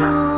more.